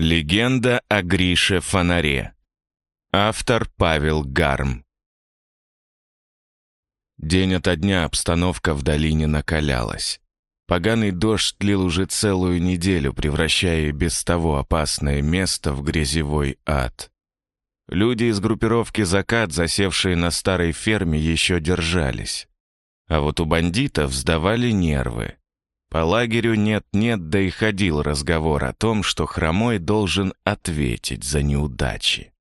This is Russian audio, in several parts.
Легенда о Грише Фонаре. Автор Павел Гарм. День ото дня обстановка в долине накалялась. Поганый дождь тлил уже целую неделю, превращая без того опасное место в грязевой ад. Люди из группировки «Закат», засевшие на старой ферме, еще держались. А вот у бандитов сдавали нервы. По лагерю нет-нет, да и ходил разговор о том, что Хромой должен ответить за неудачи.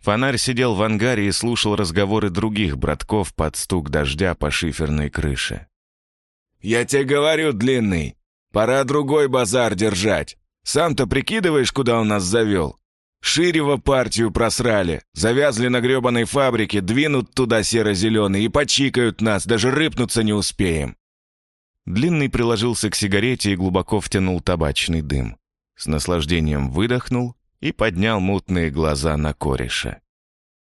Фонарь сидел в ангаре и слушал разговоры других братков под стук дождя по шиферной крыше. «Я тебе говорю, длинный, пора другой базар держать. Сам-то прикидываешь, куда он нас завел? Ширево партию просрали, завязли на гребаной фабрике, двинут туда серо-зеленый и почикают нас, даже рыпнуться не успеем. Длинный приложился к сигарете и глубоко втянул табачный дым. С наслаждением выдохнул и поднял мутные глаза на кореша.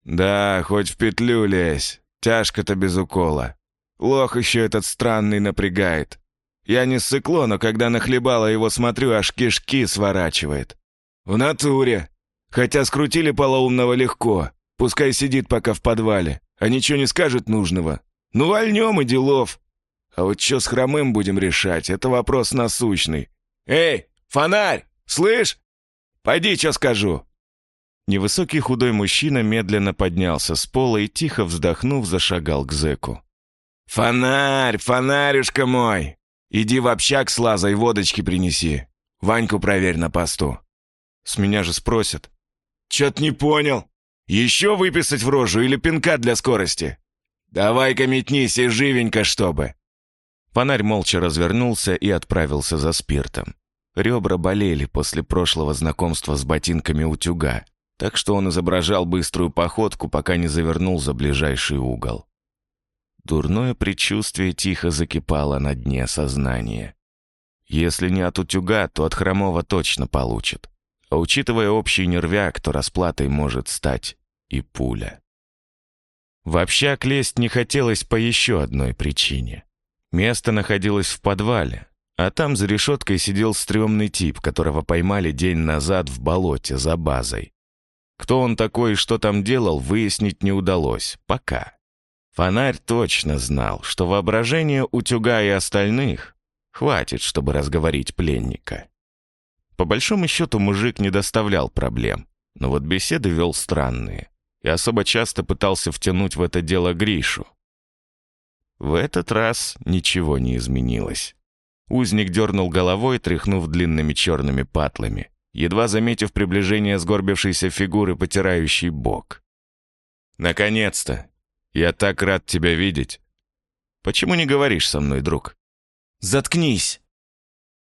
«Да, хоть в петлю лезь. Тяжко-то без укола. Лох еще этот странный напрягает. Я не ссыкло, но когда нахлебала его смотрю, аж кишки сворачивает. В натуре. Хотя скрутили полоумного легко. Пускай сидит пока в подвале, а ничего не скажет нужного. Ну, вольнем и делов. А вот что с хромым будем решать, это вопрос насущный. Эй, фонарь, слышь? Пойди, что скажу. Невысокий худой мужчина медленно поднялся с пола и, тихо вздохнув, зашагал к зэку. «Фонарь, фонарюшка мой! Иди в общак с лазой водочки принеси. Ваньку проверь на посту». «С меня же спросят». «Чё-то не понял. Еще выписать в рожу или пинка для скорости? Давай-ка метнись и живенько, чтобы». Фонарь молча развернулся и отправился за спиртом. Ребра болели после прошлого знакомства с ботинками утюга, так что он изображал быструю походку, пока не завернул за ближайший угол. Дурное предчувствие тихо закипало на дне сознания. Если не от утюга, то от хромого точно получит. А учитывая общий нервяк, то расплатой может стать и пуля. В общак не хотелось по еще одной причине. Место находилось в подвале, а там за решеткой сидел стрёмный тип, которого поймали день назад в болоте за базой. Кто он такой и что там делал, выяснить не удалось. Пока. Фонарь точно знал, что воображение утюга и остальных хватит, чтобы разговорить пленника. По большому счету мужик не доставлял проблем, но вот беседы вел странные и особо часто пытался втянуть в это дело Гришу. В этот раз ничего не изменилось. Узник дернул головой, тряхнув длинными черными патлами, едва заметив приближение сгорбившейся фигуры, потирающей бок. «Наконец-то! Я так рад тебя видеть! Почему не говоришь со мной, друг?» «Заткнись!»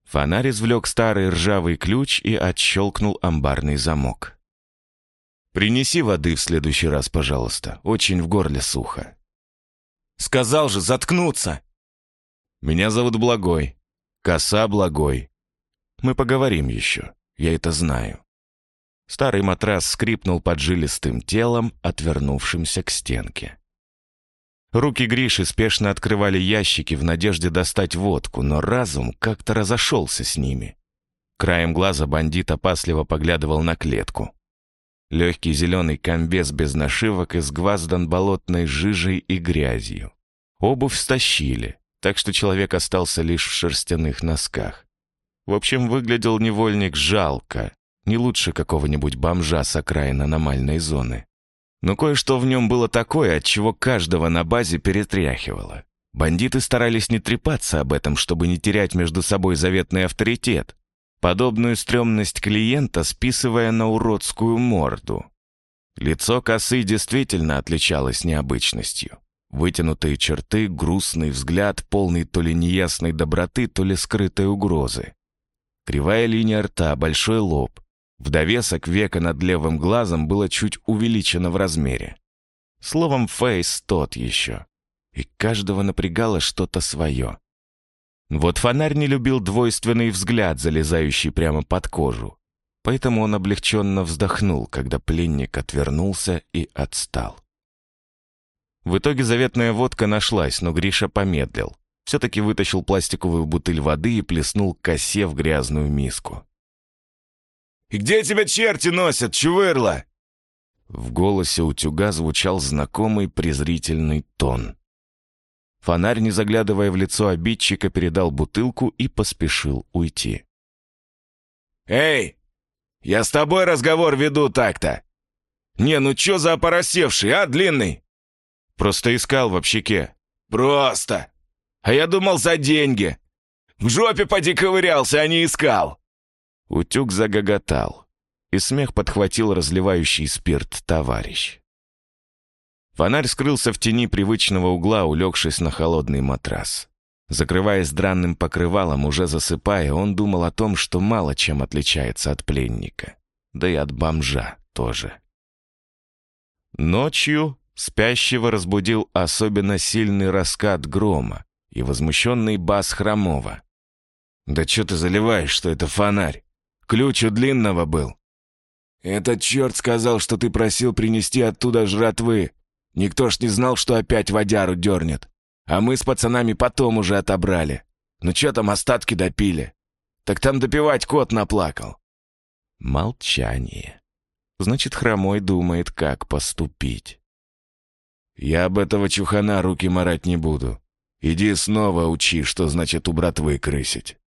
Фонарь извлек старый ржавый ключ и отщелкнул амбарный замок. «Принеси воды в следующий раз, пожалуйста. Очень в горле сухо». Сказал же, заткнуться!» «Меня зовут Благой. Коса Благой. Мы поговорим еще, я это знаю». Старый матрас скрипнул под жилистым телом, отвернувшимся к стенке. Руки Гриши спешно открывали ящики в надежде достать водку, но разум как-то разошелся с ними. Краем глаза бандит опасливо поглядывал на клетку. Легкий зеленый комбез без нашивок изгваздан болотной жижей и грязью. Обувь стащили, так что человек остался лишь в шерстяных носках. В общем, выглядел невольник жалко, не лучше какого-нибудь бомжа с окраин аномальной зоны. Но кое-что в нем было такое, от чего каждого на базе перетряхивало. Бандиты старались не трепаться об этом, чтобы не терять между собой заветный авторитет, подобную стрёмность клиента списывая на уродскую морду. Лицо косы действительно отличалось необычностью. Вытянутые черты, грустный взгляд, полный то ли неясной доброты, то ли скрытой угрозы. Кривая линия рта, большой лоб. В довесок века над левым глазом было чуть увеличено в размере. Словом, фейс тот еще. И каждого напрягало что-то свое. Вот фонарь не любил двойственный взгляд, залезающий прямо под кожу. Поэтому он облегченно вздохнул, когда пленник отвернулся и отстал. В итоге заветная водка нашлась, но Гриша помедлил. Все-таки вытащил пластиковую бутыль воды и плеснул косе в грязную миску. И где тебя черти носят, чувырла?» В голосе утюга звучал знакомый презрительный тон. Фонарь, не заглядывая в лицо обидчика, передал бутылку и поспешил уйти. «Эй, я с тобой разговор веду так-то! Не, ну чё за опоросевший, а, длинный?» «Просто искал в общаке». «Просто! А я думал за деньги. В жопе поди ковырялся, а не искал!» Утюг загоготал, и смех подхватил разливающий спирт товарищ. Фонарь скрылся в тени привычного угла, улегшись на холодный матрас. Закрываясь дранным покрывалом, уже засыпая, он думал о том, что мало чем отличается от пленника. Да и от бомжа тоже. Ночью спящего разбудил особенно сильный раскат грома и возмущенный бас Хромова. «Да что ты заливаешь, что это фонарь? Ключ у длинного был». «Этот черт сказал, что ты просил принести оттуда жратвы. Никто ж не знал, что опять водяру дернет. А мы с пацанами потом уже отобрали. Ну что там остатки допили? Так там допивать кот наплакал». Молчание. Значит, Хромой думает, как поступить. «Я об этого чухана руки марать не буду. Иди снова учи, что значит у братвы крысить».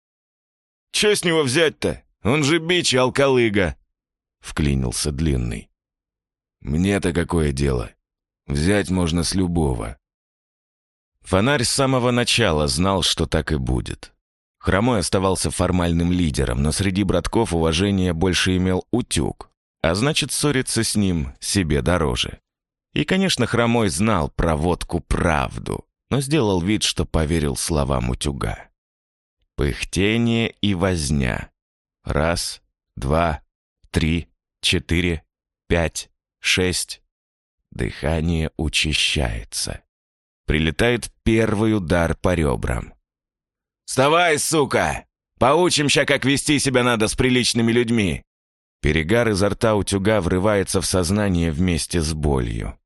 «Че с него взять-то? Он же бич и алкалыга!» — вклинился Длинный. «Мне-то какое дело? Взять можно с любого». Фонарь с самого начала знал, что так и будет. Хромой оставался формальным лидером, но среди братков уважение больше имел утюг, а значит, ссориться с ним себе дороже. И, конечно, Хромой знал про водку правду, но сделал вид, что поверил словам утюга. Пыхтение и возня. Раз, два, три, четыре, пять, шесть. Дыхание учащается. Прилетает первый удар по ребрам. «Вставай, сука! Поучимся, как вести себя надо с приличными людьми!» Перегар изо рта утюга врывается в сознание вместе с болью.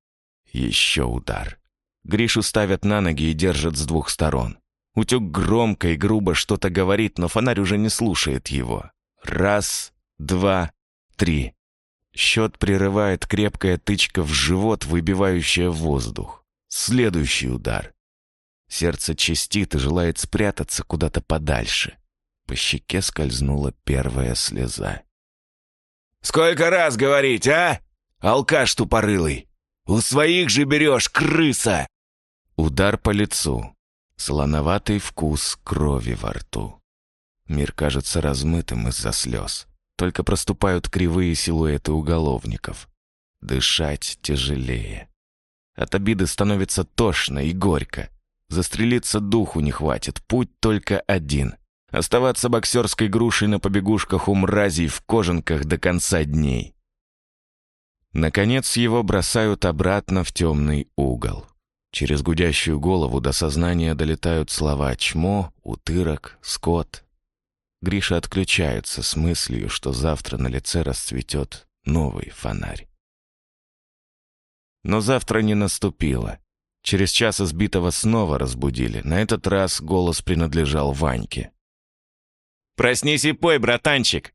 Еще удар. Гришу ставят на ноги и держат с двух сторон. Утюг громко и грубо что-то говорит, но фонарь уже не слушает его. Раз, два, три. Счет прерывает крепкая тычка в живот, выбивающая воздух. Следующий удар. Сердце чистит и желает спрятаться куда-то подальше. По щеке скользнула первая слеза. «Сколько раз говорить, а? Алкаш тупорылый! У своих же берешь, крыса!» Удар по лицу. Солоноватый вкус крови во рту. Мир кажется размытым из-за слез. Только проступают кривые силуэты уголовников. Дышать тяжелее. От обиды становится тошно и горько. Застрелиться духу не хватит, путь только один. Оставаться боксерской грушей на побегушках у мразей в кожанках до конца дней. Наконец его бросают обратно в темный угол. Через гудящую голову до сознания долетают слова «чмо», «утырок», «скот». Гриша отключается с мыслью, что завтра на лице расцветет новый фонарь. Но завтра не наступило. Через час избитого снова разбудили. На этот раз голос принадлежал Ваньке. «Проснись и пой, братанчик!»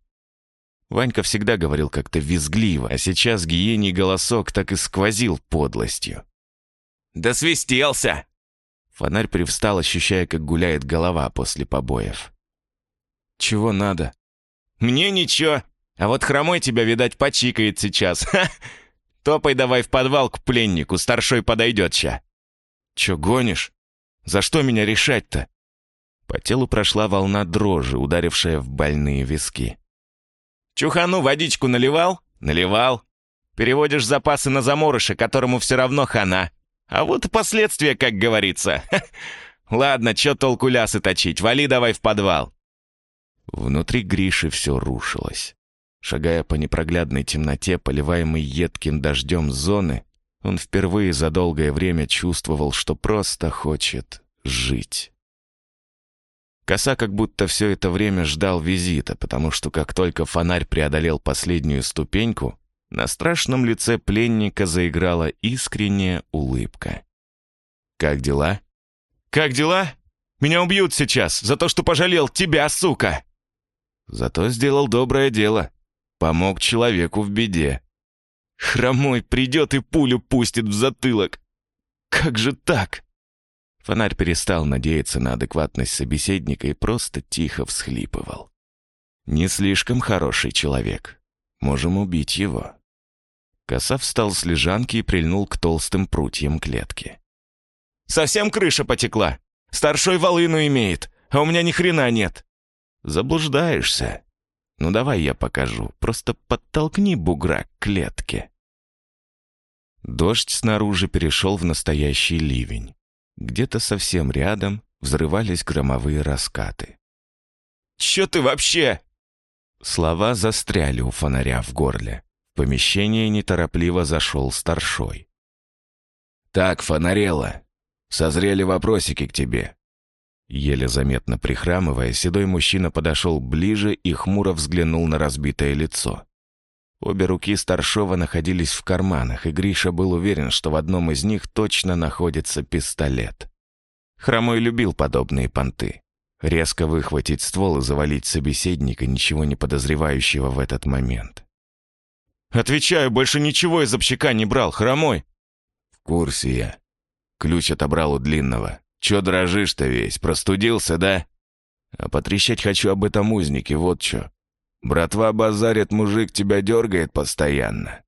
Ванька всегда говорил как-то визгливо, а сейчас гиений голосок так и сквозил подлостью. «Да свистелся!» Фонарь привстал, ощущая, как гуляет голова после побоев. «Чего надо?» «Мне ничего. А вот хромой тебя, видать, почикает сейчас. Ха! Топай давай в подвал к пленнику, старшой подойдет ща». «Чё гонишь? За что меня решать-то?» По телу прошла волна дрожи, ударившая в больные виски. «Чухану водичку наливал?» «Наливал. Переводишь запасы на заморыша, которому все равно хана. А вот и последствия, как говорится. Ладно, чё толку лясы точить, вали давай в подвал. Внутри Гриши все рушилось. Шагая по непроглядной темноте, поливаемой едким дождем зоны, он впервые за долгое время чувствовал, что просто хочет жить. Коса как будто все это время ждал визита, потому что как только фонарь преодолел последнюю ступеньку, на страшном лице пленника заиграла искренняя улыбка. «Как дела?» «Как дела? Меня убьют сейчас за то, что пожалел тебя, сука!» «Зато сделал доброе дело. Помог человеку в беде. Хромой придет и пулю пустит в затылок. Как же так? Фонарь перестал надеяться на адекватность собеседника и просто тихо всхлипывал. «Не слишком хороший человек. Можем убить его». Коса встал с лежанки и прильнул к толстым прутьям клетки. «Совсем крыша потекла. Старшой волыну имеет, а у меня ни хрена нет». «Заблуждаешься. Ну давай я покажу. Просто подтолкни бугра к клетке». Дождь снаружи перешел в настоящий ливень. Где-то совсем рядом взрывались громовые раскаты. «Чё ты вообще?» Слова застряли у фонаря в горле. В помещение неторопливо зашел старшой. «Так, фонарело, созрели вопросики к тебе». Еле заметно прихрамывая, седой мужчина подошел ближе и хмуро взглянул на разбитое лицо. Обе руки старшова находились в карманах, и Гриша был уверен, что в одном из них точно находится пистолет. Хромой любил подобные понты. Резко выхватить ствол и завалить собеседника, ничего не подозревающего в этот момент. «Отвечаю, больше ничего из общака не брал, хромой!» «В курсе я. Ключ отобрал у длинного. Чё дрожишь-то весь, простудился, да? А потрещать хочу об этом узнике, вот чё. Братва базарит, мужик тебя дергает постоянно».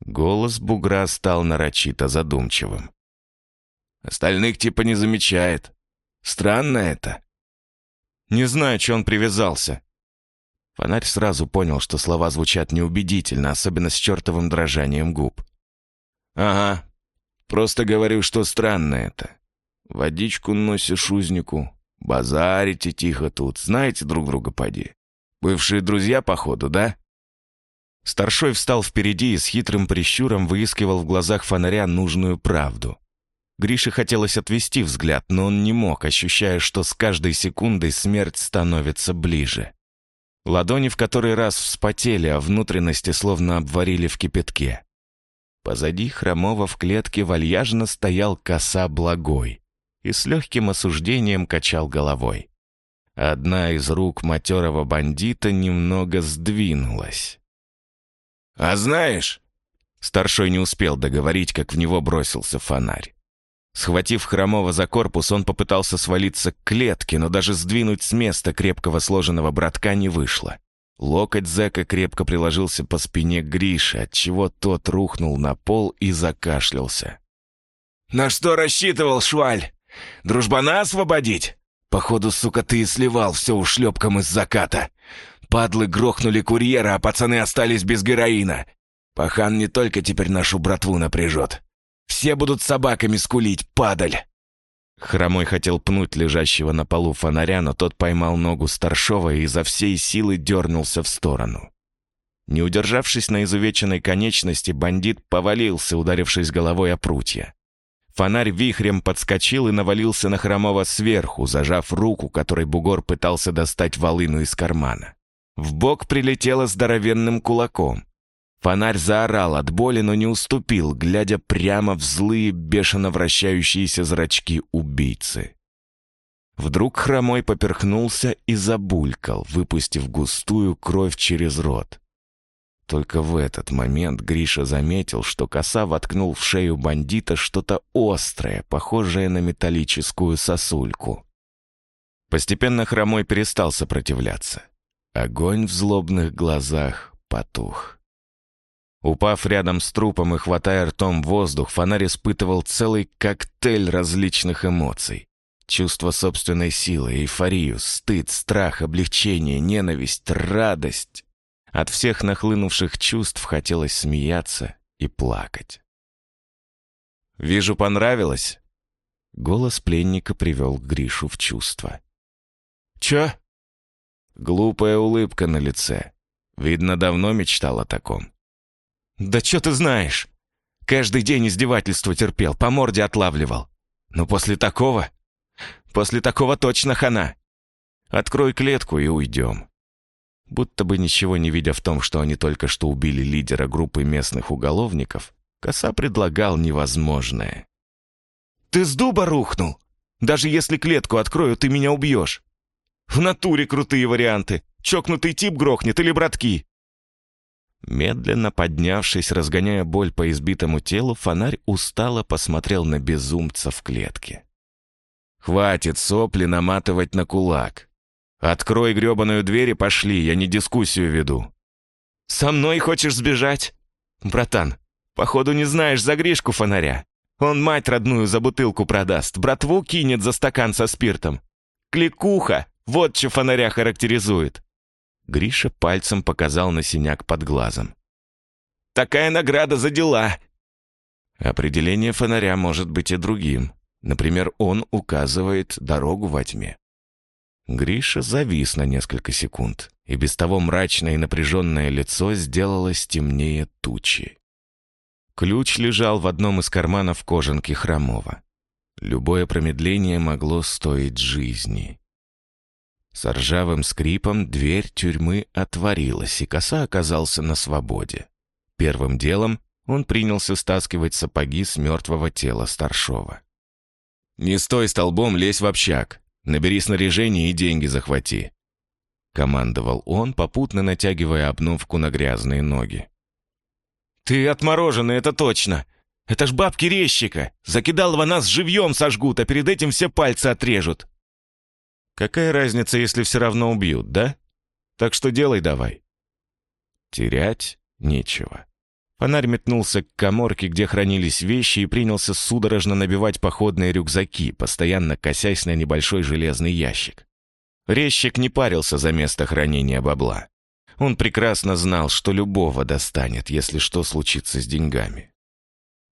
Голос бугра стал нарочито задумчивым. «Остальных типа не замечает. Странно это». «Не знаю, че он привязался». Фонарь сразу понял, что слова звучат неубедительно, особенно с чертовым дрожанием губ. «Ага, просто говорю, что странно это. Водичку носишь узнику, базарите тихо тут, знаете друг друга поди. Бывшие друзья, походу, да?» Старшой встал впереди и с хитрым прищуром выискивал в глазах фонаря нужную правду. Грише хотелось отвести взгляд, но он не мог, ощущая, что с каждой секундой смерть становится ближе. Ладони в который раз вспотели, а внутренности словно обварили в кипятке. Позади Хромова в клетке вальяжно стоял коса благой и с легким осуждением качал головой. Одна из рук матерого бандита немного сдвинулась. «А знаешь...» Старшой не успел договорить, как в него бросился фонарь. Схватив Хромова за корпус, он попытался свалиться к клетке, но даже сдвинуть с места крепкого сложенного братка не вышло. Локоть зэка крепко приложился по спине Гриши, отчего тот рухнул на пол и закашлялся. «На что рассчитывал, шваль? Дружбана освободить?» Походу, сука, ты и сливал все ушлепком из заката. Падлы грохнули курьера, а пацаны остались без героина. Пахан не только теперь нашу братву напряжет. Все будут собаками скулить, падаль!» Хромой хотел пнуть лежащего на полу фонаря, но тот поймал ногу старшова и изо всей силы дернулся в сторону. Не удержавшись на изувеченной конечности, бандит повалился, ударившись головой о прутья. Фонарь вихрем подскочил и навалился на Хромова сверху, зажав руку, которой бугор пытался достать волыну из кармана. В бок прилетело здоровенным кулаком. Фонарь заорал от боли, но не уступил, глядя прямо в злые, бешено вращающиеся зрачки убийцы. Вдруг хромой поперхнулся и забулькал, выпустив густую кровь через рот. Только в этот момент Гриша заметил, что коса воткнул в шею бандита что-то острое, похожее на металлическую сосульку. Постепенно Хромой перестал сопротивляться. Огонь в злобных глазах потух. Упав рядом с трупом и хватая ртом воздух, фонарь испытывал целый коктейль различных эмоций. Чувство собственной силы, эйфорию, стыд, страх, облегчение, ненависть, радость. От всех нахлынувших чувств хотелось смеяться и плакать. «Вижу, понравилось?» Голос пленника привел Гришу в чувство. «Чё?» Глупая улыбка на лице. Видно, давно мечтал о таком. «Да чё ты знаешь? Каждый день издевательство терпел, по морде отлавливал. Но после такого... После такого точно хана. Открой клетку и уйдем. Будто бы ничего не видя в том, что они только что убили лидера группы местных уголовников, Коса предлагал невозможное. «Ты с дуба рухнул? Даже если клетку открою, ты меня убьешь. В натуре крутые варианты. Чокнутый тип грохнет или братки. Медленно поднявшись, разгоняя боль по избитому телу, фонарь устало посмотрел на безумца в клетке. «Хватит сопли наматывать на кулак. Открой грёбаную дверь и пошли, я не дискуссию веду». «Со мной хочешь сбежать? Братан, походу не знаешь за Гришку фонаря. Он мать родную за бутылку продаст, братву кинет за стакан со спиртом. Кликуха, вот что фонаря характеризует. Гриша пальцем показал на синяк под глазом. «Такая награда за дела!» Определение фонаря может быть и другим. Например, он указывает дорогу во тьме. Гриша завис на несколько секунд, и без того мрачное и напряженное лицо сделалось темнее тучи. Ключ лежал в одном из карманов кожанки Хромова. Любое промедление могло стоить жизни. С ржавым скрипом дверь тюрьмы отворилась, и коса оказался на свободе. Первым делом он принялся стаскивать сапоги с мертвого тела старшова. «Не стой столбом, лезь в общак. Набери снаряжение и деньги захвати», — командовал он, попутно натягивая обновку на грязные ноги. «Ты отмороженный, это точно! Это ж бабки резчика! Закидалова нас живьем сожгут, а перед этим все пальцы отрежут!» Какая разница, если все равно убьют, да? Так что делай давай. Терять нечего. Фонарь метнулся к коморке, где хранились вещи, и принялся судорожно набивать походные рюкзаки, постоянно косясь на небольшой железный ящик. Резчик не парился за место хранения бабла. Он прекрасно знал, что любого достанет, если что случится с деньгами.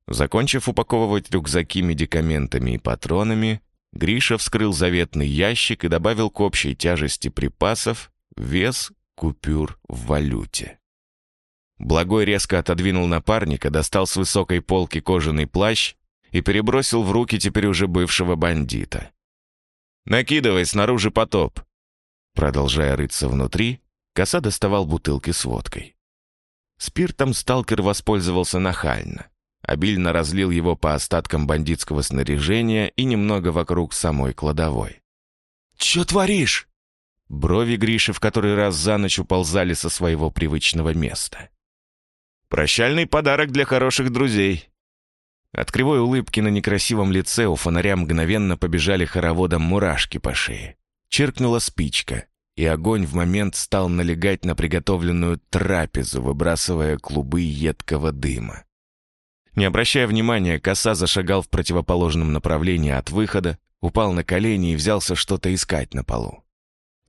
Закончив упаковывать рюкзаки медикаментами и патронами, Гриша вскрыл заветный ящик и добавил к общей тяжести припасов вес купюр в валюте. Благой резко отодвинул напарника, достал с высокой полки кожаный плащ и перебросил в руки теперь уже бывшего бандита. «Накидывай, снаружи потоп!» Продолжая рыться внутри, коса доставал бутылки с водкой. Спиртом сталкер воспользовался нахально обильно разлил его по остаткам бандитского снаряжения и немного вокруг самой кладовой. «Чё творишь?» Брови Гриши в который раз за ночь уползали со своего привычного места. «Прощальный подарок для хороших друзей». От кривой улыбки на некрасивом лице у фонаря мгновенно побежали хороводом мурашки по шее. Чиркнула спичка, и огонь в момент стал налегать на приготовленную трапезу, выбрасывая клубы едкого дыма. Не обращая внимания, коса зашагал в противоположном направлении от выхода, упал на колени и взялся что-то искать на полу.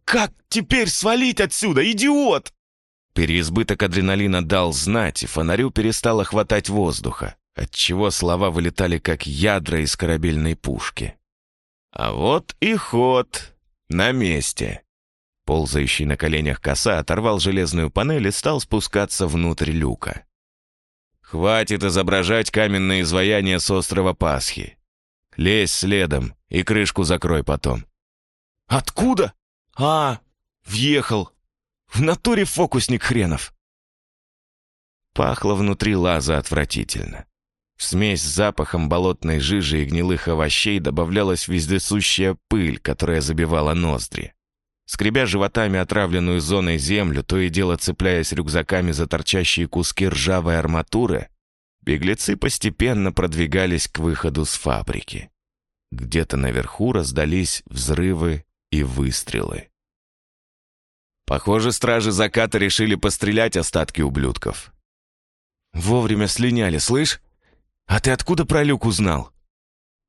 «Как теперь свалить отсюда, идиот?» Переизбыток адреналина дал знать, и фонарю перестало хватать воздуха, отчего слова вылетали как ядра из корабельной пушки. А вот и ход. На месте. Ползающий на коленях коса оторвал железную панель и стал спускаться внутрь люка. Хватит изображать каменное изваяние с острова Пасхи. Лезь следом и крышку закрой потом. Откуда? А, въехал. В натуре фокусник хренов. Пахло внутри лаза отвратительно. Смесь с запахом болотной жижи и гнилых овощей добавлялась вездесущая пыль, которая забивала ноздри. Скребя животами отравленную зоной землю, то и дело цепляясь рюкзаками за торчащие куски ржавой арматуры, беглецы постепенно продвигались к выходу с фабрики. Где-то наверху раздались взрывы и выстрелы. Похоже, стражи заката решили пострелять остатки ублюдков. Вовремя слиняли, слышь? А ты откуда про люк узнал?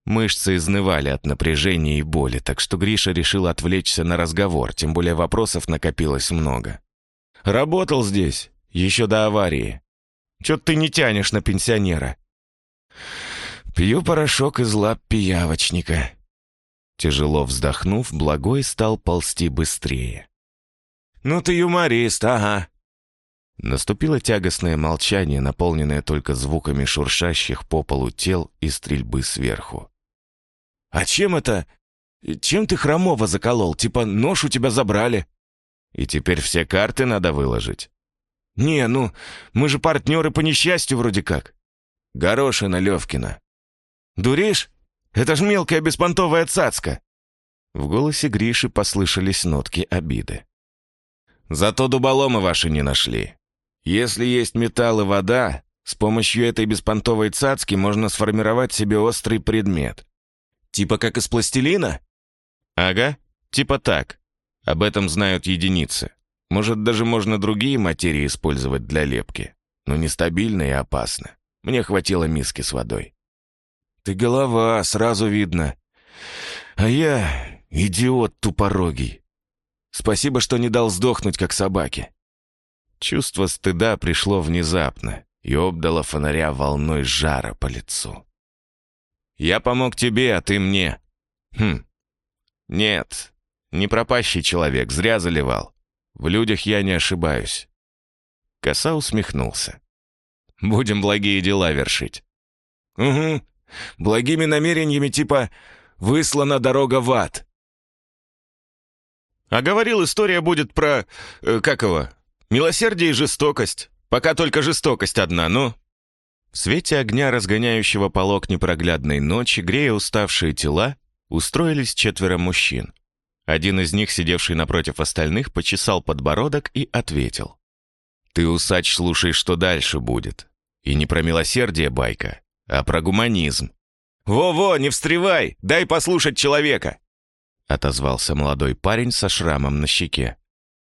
Мышцы изнывали от напряжения и боли, так что Гриша решил отвлечься на разговор, тем более вопросов накопилось много. «Работал здесь, еще до аварии. Чё ты не тянешь на пенсионера?» «Пью порошок из лап пиявочника». Тяжело вздохнув, Благой стал ползти быстрее. «Ну ты юморист, ага». Наступило тягостное молчание, наполненное только звуками шуршащих по полу тел и стрельбы сверху. «А чем это? Чем ты Хромова заколол? Типа нож у тебя забрали?» «И теперь все карты надо выложить?» «Не, ну, мы же партнеры по несчастью вроде как». «Горошина Левкина». «Дуришь? Это ж мелкая беспонтовая цацка!» В голосе Гриши послышались нотки обиды. «Зато дуболомы ваши не нашли. Если есть металл и вода, с помощью этой беспонтовой цацки можно сформировать себе острый предмет. Типа как из пластилина? Ага, типа так. Об этом знают единицы. Может, даже можно другие материи использовать для лепки. Но нестабильно и опасно. Мне хватило миски с водой. Ты голова, сразу видно. А я идиот тупорогий. Спасибо, что не дал сдохнуть, как собаке. Чувство стыда пришло внезапно и обдало фонаря волной жара по лицу. «Я помог тебе, а ты мне». «Хм. Нет, не пропащий человек, зря заливал. В людях я не ошибаюсь». Коса усмехнулся. «Будем благие дела вершить». «Угу. Благими намерениями типа «выслана дорога в ад». А говорил, история будет про... Э, как его? Милосердие и жестокость. Пока только жестокость одна, ну...» В свете огня, разгоняющего полог непроглядной ночи, грея уставшие тела, устроились четверо мужчин. Один из них, сидевший напротив остальных, почесал подбородок и ответил. «Ты, усач, слушай, что дальше будет. И не про милосердие байка, а про гуманизм». «Во-во, не встревай! Дай послушать человека!» Отозвался молодой парень со шрамом на щеке.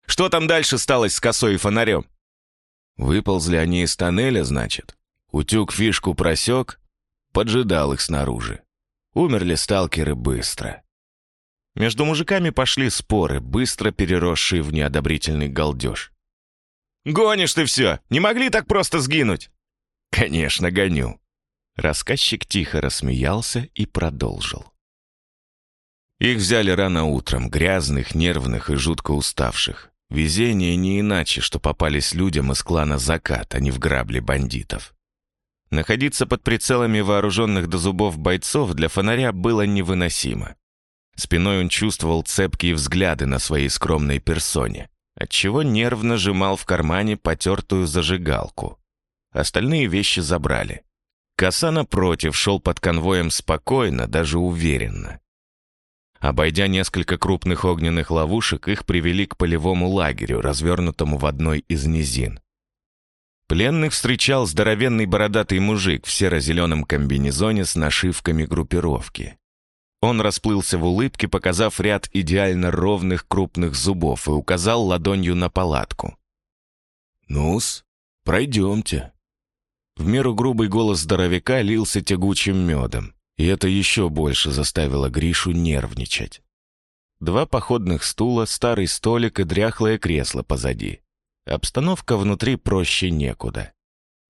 «Что там дальше сталось с косой и фонарем?» Выползли они из тоннеля, значит. Утюг фишку просек, поджидал их снаружи. Умерли сталкеры быстро. Между мужиками пошли споры, быстро переросшие в неодобрительный галдеж. «Гонишь ты все! Не могли так просто сгинуть!» «Конечно, гоню!» Рассказчик тихо рассмеялся и продолжил. Их взяли рано утром, грязных, нервных и жутко уставших. Везение не иначе, что попались людям из клана «Закат», а не в грабли бандитов. Находиться под прицелами вооруженных до зубов бойцов для фонаря было невыносимо. Спиной он чувствовал цепкие взгляды на своей скромной персоне, отчего нервно сжимал в кармане потертую зажигалку. Остальные вещи забрали. Коса, напротив, шел под конвоем спокойно, даже уверенно. Обойдя несколько крупных огненных ловушек, их привели к полевому лагерю, развернутому в одной из низин. Пленных встречал здоровенный бородатый мужик в серо-зеленом комбинезоне с нашивками группировки. Он расплылся в улыбке, показав ряд идеально ровных крупных зубов и указал ладонью на палатку. «Ну-с, пройдемте». В меру грубый голос здоровяка лился тягучим медом. И это еще больше заставило Гришу нервничать. Два походных стула, старый столик и дряхлое кресло позади. Обстановка внутри проще некуда.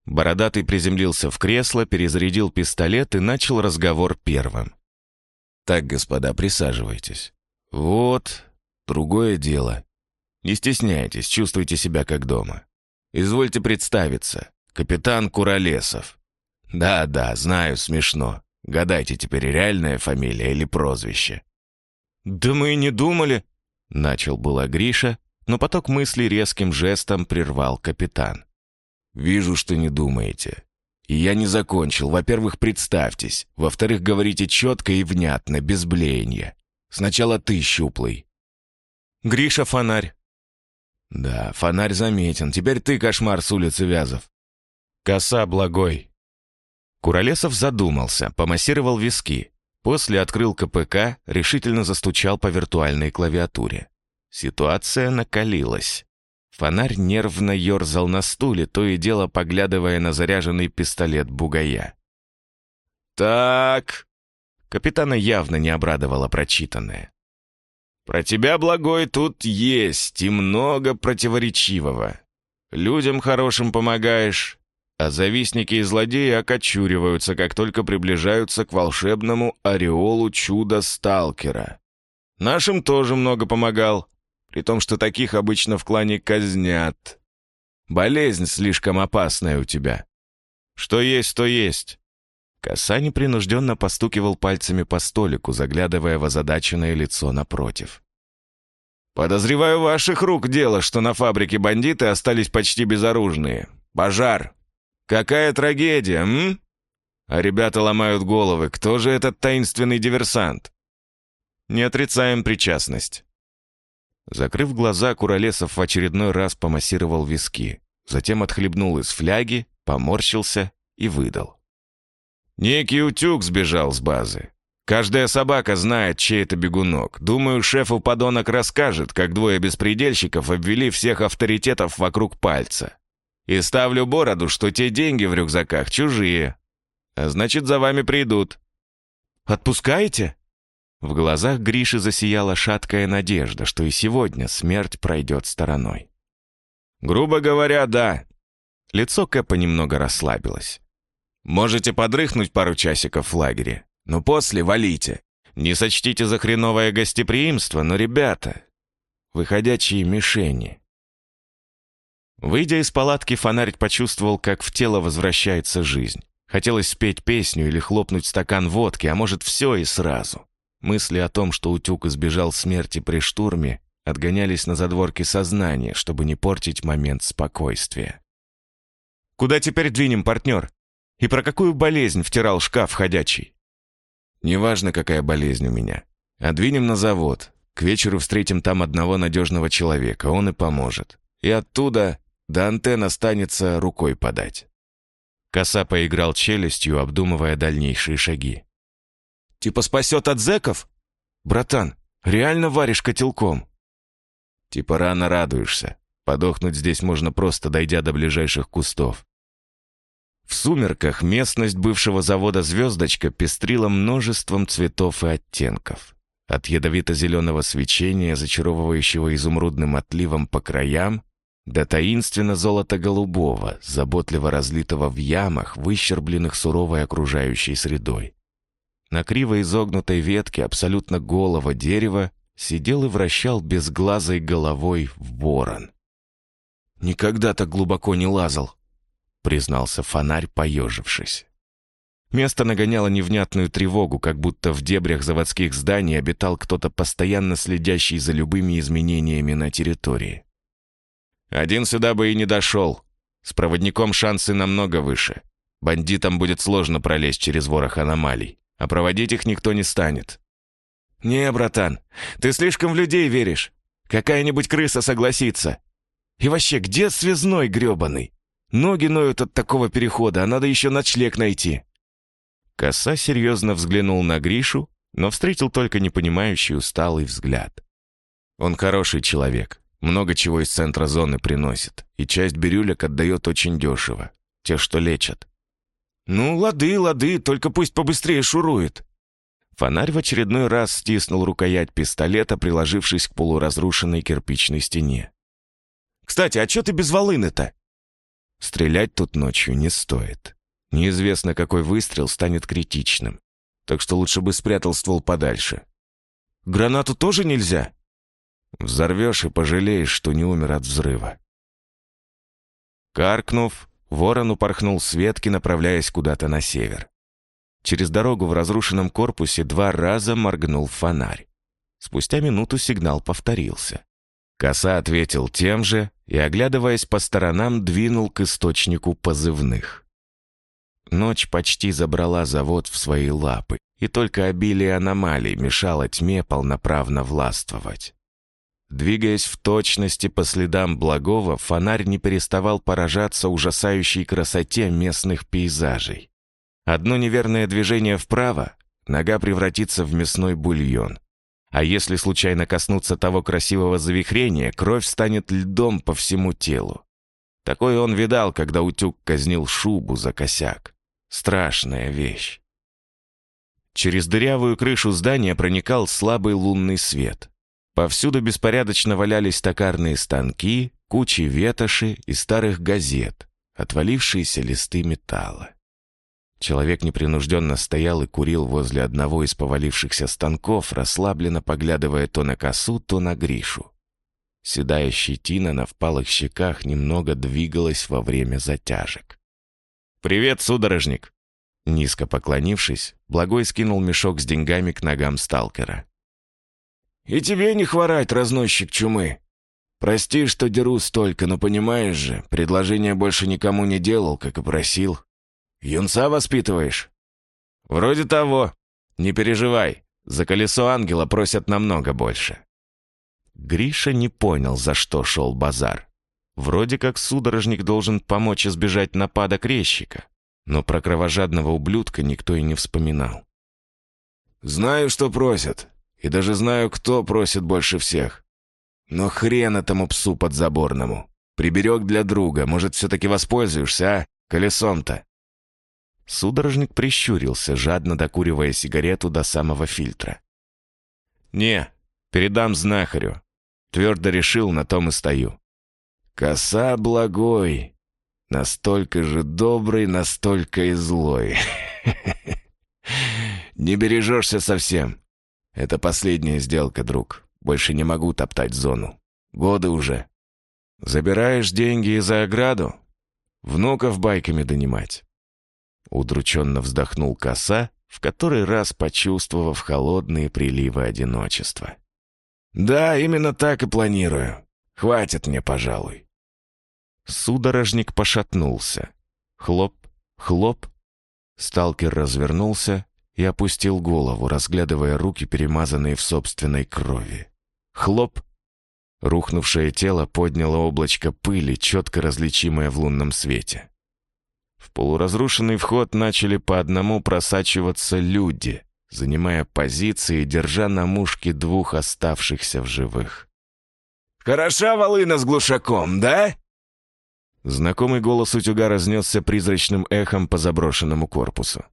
Бородатый приземлился в кресло, перезарядил пистолет и начал разговор первым. «Так, господа, присаживайтесь. Вот, другое дело. Не стесняйтесь, чувствуйте себя как дома. Извольте представиться. Капитан Куролесов. Да-да, знаю, смешно. Гадайте теперь, реальная фамилия или прозвище?» «Да мы и не думали», — начал было Гриша, но поток мыслей резким жестом прервал капитан. «Вижу, что не думаете. И я не закончил. Во-первых, представьтесь. Во-вторых, говорите четко и внятно, без блеяния. Сначала ты, щуплый». «Гриша Фонарь». «Да, фонарь заметен. Теперь ты, кошмар с улицы Вязов». «Коса Благой». Куролесов задумался, помассировал виски. После открыл КПК, решительно застучал по виртуальной клавиатуре. Ситуация накалилась. Фонарь нервно ерзал на стуле, то и дело поглядывая на заряженный пистолет бугая. «Так...» Капитана явно не обрадовало прочитанное. «Про тебя, благой, тут есть и много противоречивого. Людям хорошим помогаешь, а завистники и злодеи окочуриваются, как только приближаются к волшебному ореолу чуда-сталкера. Нашим тоже много помогал, при том, что таких обычно в клане казнят. Болезнь слишком опасная у тебя. Что есть, то есть. Коса непринужденно постукивал пальцами по столику, заглядывая в озадаченное лицо напротив. «Подозреваю ваших рук дело, что на фабрике бандиты остались почти безоружные. Пожар, Какая трагедия, м? А ребята ломают головы. Кто же этот таинственный диверсант? Не отрицаем причастность. Закрыв глаза, Куролесов в очередной раз помассировал виски. затем отхлебнул из фляги, поморщился и выдал. Некий утюг сбежал с базы. Каждая собака знает, чей это бегунок. Думаю, шефу подонок расскажет, как двое беспредельщиков обвели всех авторитетов вокруг пальца. И ставлю бороду, что те деньги в рюкзаках чужие. А значит, за вами придут. «Отпускаете?» В глазах Гриши засияла шаткая надежда, что и сегодня смерть пройдет стороной. «Грубо говоря, да». Лицо Кэпа немного расслабилось. «Можете подрыхнуть пару часиков в лагере, но после валите. Не сочтите за хреновое гостеприимство, но, ребята, выходящие мишени». Выйдя из палатки, фонарик почувствовал, как в тело возвращается жизнь. Хотелось спеть песню или хлопнуть стакан водки, а может, все и сразу. Мысли о том, что утюг избежал смерти при штурме, отгонялись на задворки сознания, чтобы не портить момент спокойствия. «Куда теперь двинем, партнер? И про какую болезнь втирал шкаф ходячий?» «Неважно, какая болезнь у меня. А двинем на завод. К вечеру встретим там одного надежного человека, он и поможет. И оттуда до антенн останется рукой подать». Коса поиграл челюстью, обдумывая дальнейшие шаги. Типа спасет от зэков? Братан, реально варишь котелком? Типа рано радуешься. Подохнуть здесь можно просто, дойдя до ближайших кустов. В сумерках местность бывшего завода «Звездочка» пестрила множеством цветов и оттенков. От ядовито-зеленого свечения, зачаровывающего изумрудным отливом по краям, до таинственно золото-голубого, заботливо разлитого в ямах, выщербленных суровой окружающей средой. На криво изогнутой ветке абсолютно голого дерева сидел и вращал безглазой головой ворон. «Никогда так глубоко не лазал», — признался фонарь, поежившись. Место нагоняло невнятную тревогу, как будто в дебрях заводских зданий обитал кто-то постоянно следящий за любыми изменениями на территории. «Один сюда бы и не дошел. С проводником шансы намного выше. Бандитам будет сложно пролезть через ворох аномалий а проводить их никто не станет. «Не, братан, ты слишком в людей веришь. Какая-нибудь крыса согласится. И вообще, где связной гребаный? Ноги ноют от такого перехода, а надо еще ночлег найти». Коса серьезно взглянул на Гришу, но встретил только непонимающий усталый взгляд. Он хороший человек, много чего из центра зоны приносит, и часть бирюлек отдает очень дешево. Те, что лечат. «Ну, лады, лады, только пусть побыстрее шурует». Фонарь в очередной раз стиснул рукоять пистолета, приложившись к полуразрушенной кирпичной стене. «Кстати, а чё ты без волыны-то?» Стрелять тут ночью не стоит. Неизвестно, какой выстрел станет критичным. Так что лучше бы спрятал ствол подальше. «Гранату тоже нельзя?» Взорвешь и пожалеешь, что не умер от взрыва. Каркнув, Ворон упорхнул с ветки, направляясь куда-то на север. Через дорогу в разрушенном корпусе два раза моргнул фонарь. Спустя минуту сигнал повторился. Коса ответил тем же и, оглядываясь по сторонам, двинул к источнику позывных. Ночь почти забрала завод в свои лапы, и только обилие аномалий мешало тьме полноправно властвовать. Двигаясь в точности по следам благого, фонарь не переставал поражаться ужасающей красоте местных пейзажей. Одно неверное движение вправо — нога превратится в мясной бульон. А если случайно коснуться того красивого завихрения, кровь станет льдом по всему телу. Такое он видал, когда утюг казнил шубу за косяк. Страшная вещь. Через дырявую крышу здания проникал слабый лунный свет. Повсюду беспорядочно валялись токарные станки, кучи ветоши и старых газет, отвалившиеся листы металла. Человек непринужденно стоял и курил возле одного из повалившихся станков, расслабленно поглядывая то на косу, то на Гришу. Седая щетина на впалых щеках немного двигалась во время затяжек. «Привет, судорожник!» Низко поклонившись, Благой скинул мешок с деньгами к ногам сталкера. И тебе не хворать, разносчик чумы. Прости, что деру столько, но понимаешь же, предложение больше никому не делал, как и просил. Юнца воспитываешь? Вроде того. Не переживай, за колесо ангела просят намного больше. Гриша не понял, за что шел базар. Вроде как судорожник должен помочь избежать напада крещика, но про кровожадного ублюдка никто и не вспоминал. «Знаю, что просят, и даже знаю, кто просит больше всех. Но хрен этому псу подзаборному. Приберег для друга, может, все-таки воспользуешься, а? Колесом-то». Судорожник прищурился, жадно докуривая сигарету до самого фильтра. «Не, передам знахарю. Твердо решил, на том и стою». «Коса благой, настолько же добрый, настолько и злой. Не бережешься совсем. Это последняя сделка, друг. Больше не могу топтать зону. Годы уже. Забираешь деньги за ограду? Внуков байками донимать. Удрученно вздохнул коса, в который раз почувствовав холодные приливы одиночества. «Да, именно так и планирую. Хватит мне, пожалуй». Судорожник пошатнулся. Хлоп, хлоп. Сталкер развернулся и опустил голову, разглядывая руки, перемазанные в собственной крови. Хлоп! Рухнувшее тело подняло облачко пыли, четко различимое в лунном свете. В полуразрушенный вход начали по одному просачиваться люди, занимая позиции, держа на мушке двух оставшихся в живых. «Хороша волына с глушаком, да?» Знакомый голос утюга разнесся призрачным эхом по заброшенному корпусу.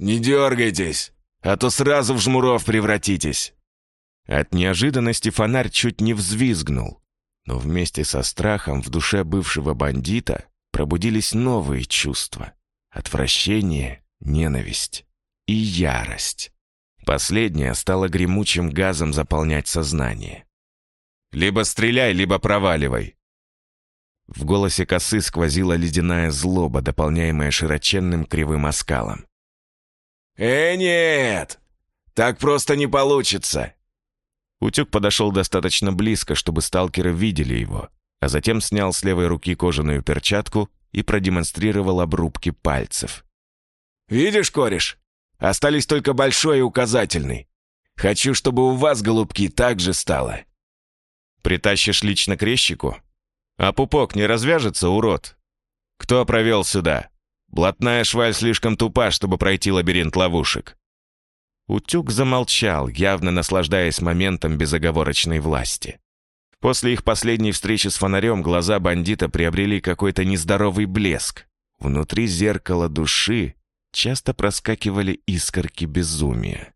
«Не дергайтесь, а то сразу в жмуров превратитесь!» От неожиданности фонарь чуть не взвизгнул, но вместе со страхом в душе бывшего бандита пробудились новые чувства — отвращение, ненависть и ярость. Последняя стала гремучим газом заполнять сознание. «Либо стреляй, либо проваливай!» В голосе косы сквозила ледяная злоба, дополняемая широченным кривым оскалом. «Э, нет! Так просто не получится!» Утюг подошел достаточно близко, чтобы сталкеры видели его, а затем снял с левой руки кожаную перчатку и продемонстрировал обрубки пальцев. «Видишь, кореш? Остались только большой и указательный. Хочу, чтобы у вас, голубки, так же стало». «Притащишь лично крещику?» «А пупок не развяжется, урод?» «Кто провел сюда?» «Блатная шваль слишком тупа, чтобы пройти лабиринт ловушек». Утюг замолчал, явно наслаждаясь моментом безоговорочной власти. После их последней встречи с фонарем глаза бандита приобрели какой-то нездоровый блеск. Внутри зеркала души часто проскакивали искорки безумия.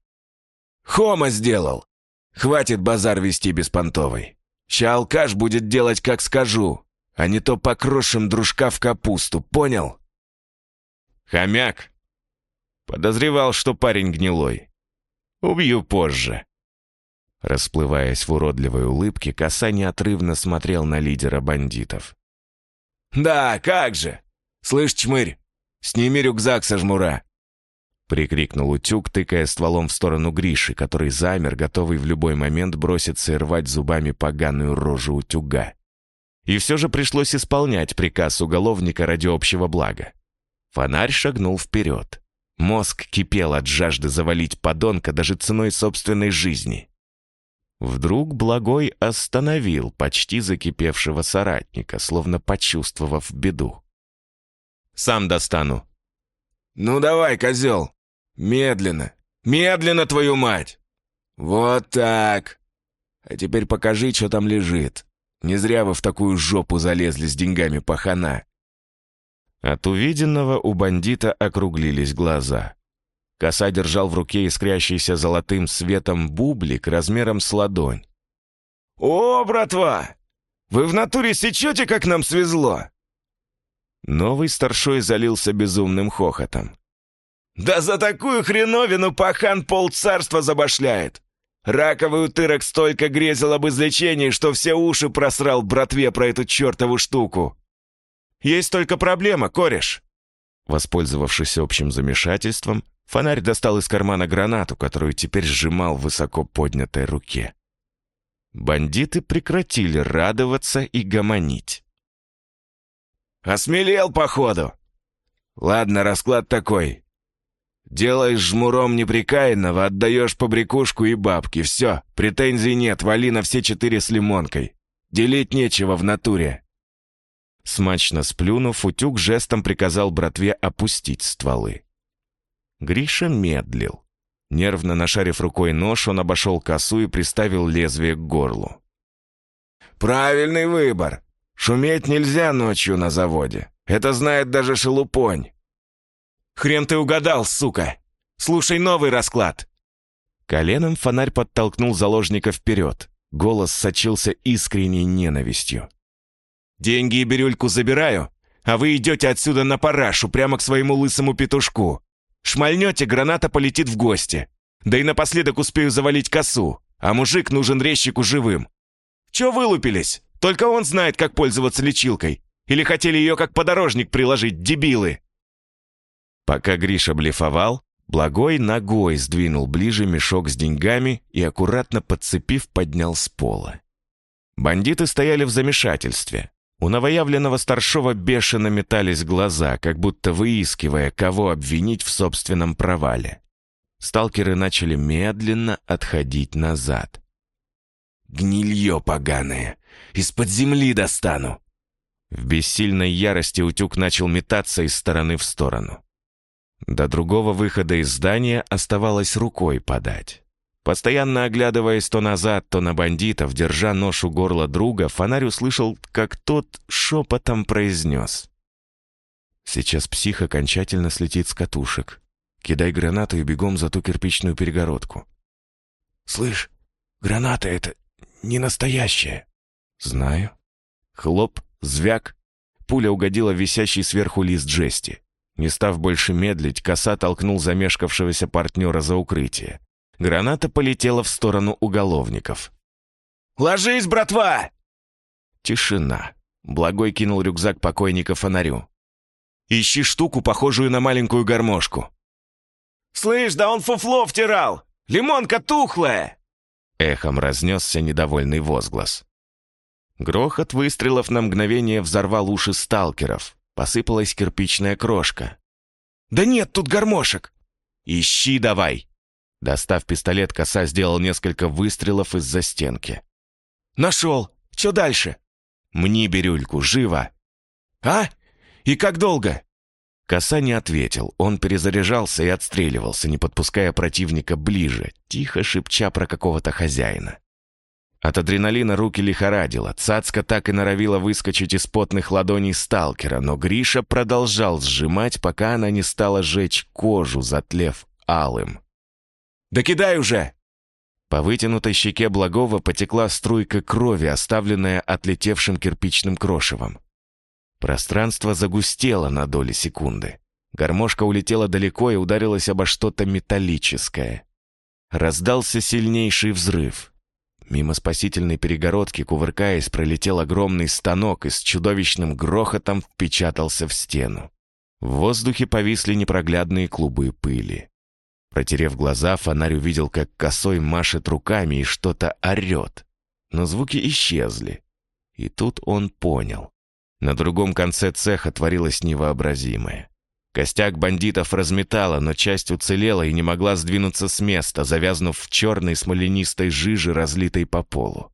«Хома сделал! Хватит базар вести беспонтовый!» Ща алкаш будет делать, как скажу, а не то покрошим дружка в капусту, понял?» «Хомяк!» Подозревал, что парень гнилой. «Убью позже». Расплываясь в уродливой улыбке, коса неотрывно смотрел на лидера бандитов. «Да, как же! Слышь, чмырь, сними рюкзак со жмура!» Прикрикнул утюг, тыкая стволом в сторону Гриши, который замер, готовый в любой момент броситься и рвать зубами поганую рожу утюга. И все же пришлось исполнять приказ уголовника ради общего блага. Фонарь шагнул вперед. Мозг кипел от жажды завалить подонка даже ценой собственной жизни. Вдруг Благой остановил почти закипевшего соратника, словно почувствовав беду. «Сам достану», «Ну давай, козел! Медленно! Медленно, твою мать! Вот так! А теперь покажи, что там лежит. Не зря вы в такую жопу залезли с деньгами пахана». От увиденного у бандита округлились глаза. Коса держал в руке искрящийся золотым светом бублик размером с ладонь. «О, братва! Вы в натуре сечете, как нам свезло? Новый старшой залился безумным хохотом. «Да за такую хреновину пахан полцарства забашляет! Раковый утырок столько грезил об излечении, что все уши просрал братве про эту чертову штуку!» «Есть только проблема, кореш!» Воспользовавшись общим замешательством, фонарь достал из кармана гранату, которую теперь сжимал в высоко поднятой руке. Бандиты прекратили радоваться и гомонить. Осмелел, походу. Ладно, расклад такой. Делаешь жмуром неприкаянного, отдаешь побрякушку и бабки. Все, претензий нет, вали на все четыре с лимонкой. Делить нечего в натуре». Смачно сплюнув, утюг жестом приказал братве опустить стволы. Гриша медлил. Нервно нашарив рукой нож, он обошел косу и приставил лезвие к горлу. «Правильный выбор. Шуметь нельзя ночью на заводе. Это знает даже шелупонь». «Хрен ты угадал, сука! Слушай новый расклад!» Коленом фонарь подтолкнул заложника вперед. Голос сочился искренней ненавистью. «Деньги и бирюльку забираю, а вы идете отсюда на парашу, прямо к своему лысому петушку. Шмальнете, граната полетит в гости. Да и напоследок успею завалить косу, а мужик нужен резчику живым. Че вылупились? Только он знает, как пользоваться лечилкой. Или хотели ее как подорожник приложить, дебилы?» Пока Гриша блефовал, Благой ногой сдвинул ближе мешок с деньгами и, аккуратно подцепив, поднял с пола. Бандиты стояли в замешательстве. У новоявленного старшего бешено метались глаза, как будто выискивая, кого обвинить в собственном провале. Сталкеры начали медленно отходить назад. «Гнилье поганое! Из-под земли достану!» В бессильной ярости утюг начал метаться из стороны в сторону. До другого выхода из здания оставалось рукой подать. Постоянно оглядываясь то назад, то на бандитов, держа нож у горла друга, фонарь услышал, как тот шепотом произнес. «Сейчас псих окончательно слетит с катушек. Кидай гранату и бегом за ту кирпичную перегородку». «Слышь, граната это не настоящая». «Знаю». Хлоп, звяк. Пуля угодила в висящий сверху лист жести. Не став больше медлить, коса толкнул замешкавшегося партнера за укрытие. Граната полетела в сторону уголовников. «Ложись, братва!» Тишина. Благой кинул рюкзак покойника фонарю. «Ищи штуку, похожую на маленькую гармошку». «Слышь, да он фуфло втирал! Лимонка тухлая!» Эхом разнесся недовольный возглас. Грохот выстрелов на мгновение взорвал уши сталкеров. Посыпалась кирпичная крошка. «Да нет тут гармошек!» «Ищи давай!» Достав пистолет, коса сделал несколько выстрелов из-за стенки. «Нашел! Что дальше?» «Мне бирюльку, живо!» «А? И как долго?» Коса не ответил. Он перезаряжался и отстреливался, не подпуская противника ближе, тихо шепча про какого-то хозяина. От адреналина руки лихорадило, цацка так и норовила выскочить из потных ладоней сталкера, но Гриша продолжал сжимать, пока она не стала жечь кожу, затлев алым. «Да кидай уже!» По вытянутой щеке Благова потекла струйка крови, оставленная отлетевшим кирпичным крошевом. Пространство загустело на доли секунды. Гармошка улетела далеко и ударилась обо что-то металлическое. Раздался сильнейший взрыв. Мимо спасительной перегородки, кувыркаясь, пролетел огромный станок и с чудовищным грохотом впечатался в стену. В воздухе повисли непроглядные клубы пыли. Протерев глаза, фонарь увидел, как косой машет руками и что-то орет. Но звуки исчезли. И тут он понял. На другом конце цеха творилось невообразимое. Костяк бандитов разметало, но часть уцелела и не могла сдвинуться с места, завязнув в черной смоленистой жиже, разлитой по полу.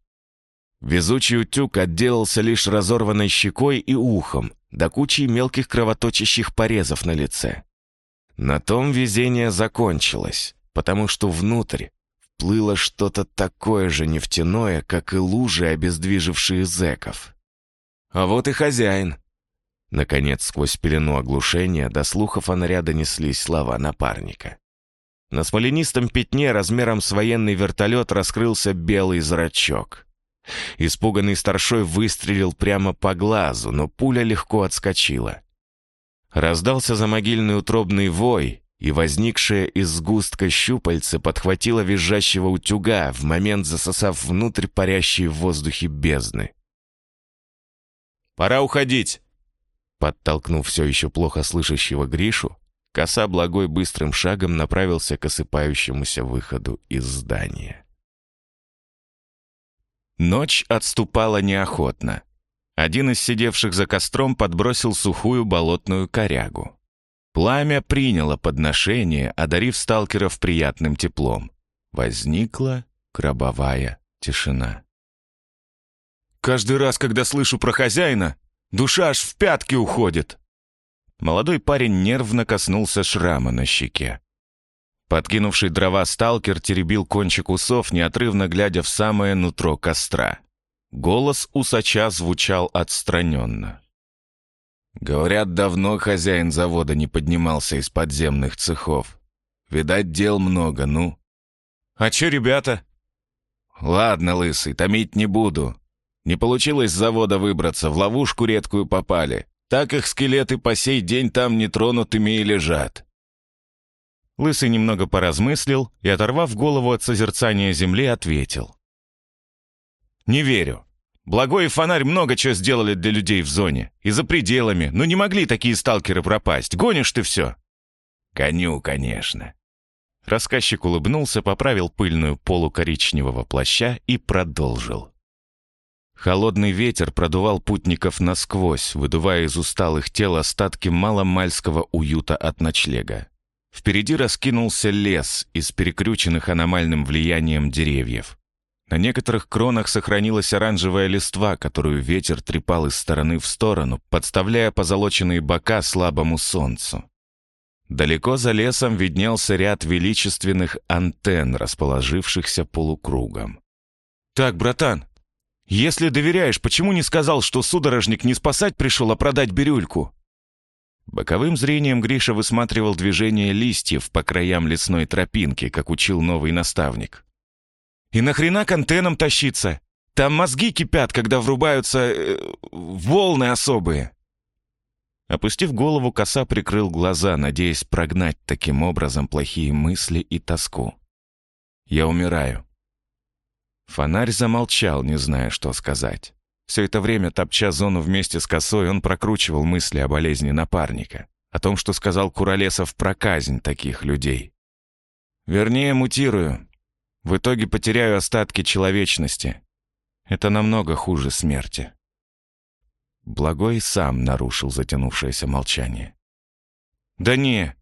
Везучий утюг отделался лишь разорванной щекой и ухом, до кучи мелких кровоточащих порезов на лице. На том везение закончилось, потому что внутрь вплыло что-то такое же нефтяное, как и лужи, обездвижившие зэков. А вот и хозяин, Наконец, сквозь пелену оглушения до слуха фонаря донеслись слова напарника. На смоленистом пятне размером с военный вертолет раскрылся белый зрачок. Испуганный старшой выстрелил прямо по глазу, но пуля легко отскочила. Раздался замогильный утробный вой, и возникшее из сгустка щупальце подхватило визжащего утюга, в момент засосав внутрь парящей в воздухе бездны. «Пора уходить!» Подтолкнув все еще плохо слышащего Гришу, коса благой быстрым шагом направился к осыпающемуся выходу из здания. Ночь отступала неохотно. Один из сидевших за костром подбросил сухую болотную корягу. Пламя приняло подношение, одарив сталкеров приятным теплом. Возникла гробовая тишина. Каждый раз, когда слышу про хозяина, душа аж в пятки уходит». Молодой парень нервно коснулся шрама на щеке. Подкинувший дрова сталкер теребил кончик усов, неотрывно глядя в самое нутро костра. Голос усача звучал отстраненно. Говорят, давно хозяин завода не поднимался из подземных цехов. Видать, дел много, ну. А чё, ребята? Ладно, лысый, томить не буду. Не получилось с завода выбраться, в ловушку редкую попали. Так их скелеты по сей день там нетронутыми и лежат. Лысый немного поразмыслил и, оторвав голову от созерцания земли, ответил. «Не верю. Благой и фонарь много чего сделали для людей в зоне. И за пределами. Но не могли такие сталкеры пропасть. Гонишь ты все?» «Коню, конечно». Рассказчик улыбнулся, поправил пыльную полу коричневого плаща и продолжил. Холодный ветер продувал путников насквозь, выдувая из усталых тел остатки маломальского уюта от ночлега. Впереди раскинулся лес из перекрюченных аномальным влиянием деревьев. На некоторых кронах сохранилась оранжевая листва, которую ветер трепал из стороны в сторону, подставляя позолоченные бока слабому солнцу. Далеко за лесом виднелся ряд величественных антенн, расположившихся полукругом. «Так, братан, если доверяешь, почему не сказал, что судорожник не спасать пришел, а продать бирюльку?» Боковым зрением Гриша высматривал движение листьев по краям лесной тропинки, как учил новый наставник. И нахрена к антеннам тащиться? Там мозги кипят, когда врубаются э, волны особые. Опустив голову, коса прикрыл глаза, надеясь прогнать таким образом плохие мысли и тоску. «Я умираю». Фонарь замолчал, не зная, что сказать. Все это время, топча зону вместе с косой, он прокручивал мысли о болезни напарника, о том, что сказал Куролесов про казнь таких людей. «Вернее, мутирую. В итоге потеряю остатки человечности. Это намного хуже смерти. Благой сам нарушил затянувшееся молчание. «Да не,